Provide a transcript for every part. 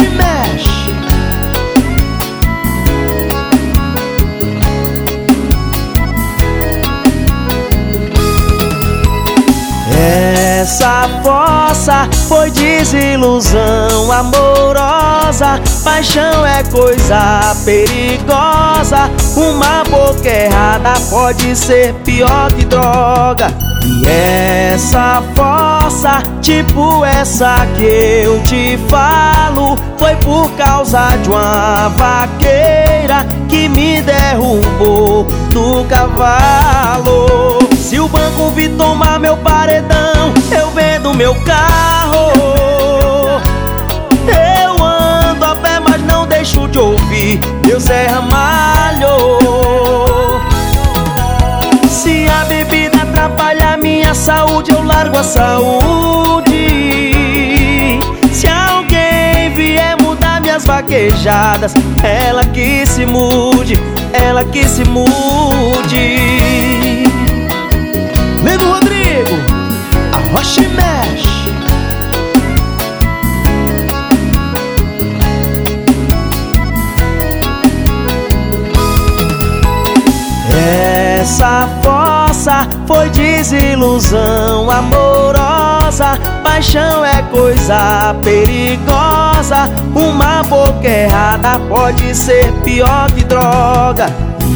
mexe, mexe. Essa força foi desilusão amorosa Paixão é coisa perigosa. Uma boca errada pode ser pior que droga. E essa fossa, tipo essa que eu te falo, foi por causa de uma vaqueira que me derrubou do cavalo. Se o banco vir tomar meu paredão, eu vendo meu carro. Meu Zé Ramalho. Se a bebida atrapalha minha saúde, eu largo a saúde. Se alguém vier mudar minhas vaquejadas, ela que se mude, ela que se mude. Nego Rodrigo, arrocha e mexe. Essa fossa foi desilusão amorosa. Paixão é coisa perigosa. Uma boca errada pode ser pior que droga.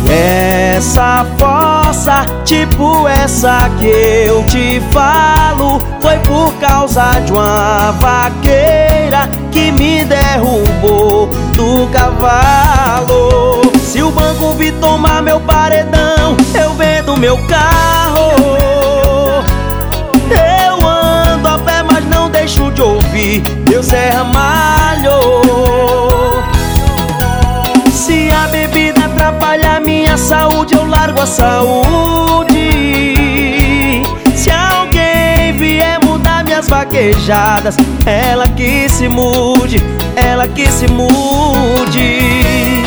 E essa fossa, tipo essa que eu te falo, foi por causa de uma vaqueira que me derrubou do cavalo. Banco vir tomar meu paredão, eu vendo meu carro. Eu ando a pé, mas não deixo de ouvir meu Zé Ramalho. Se a bebida atrapalha minha saúde, eu largo a saúde. Se alguém vier mudar minhas vaquejadas, ela que se mude, ela que se mude.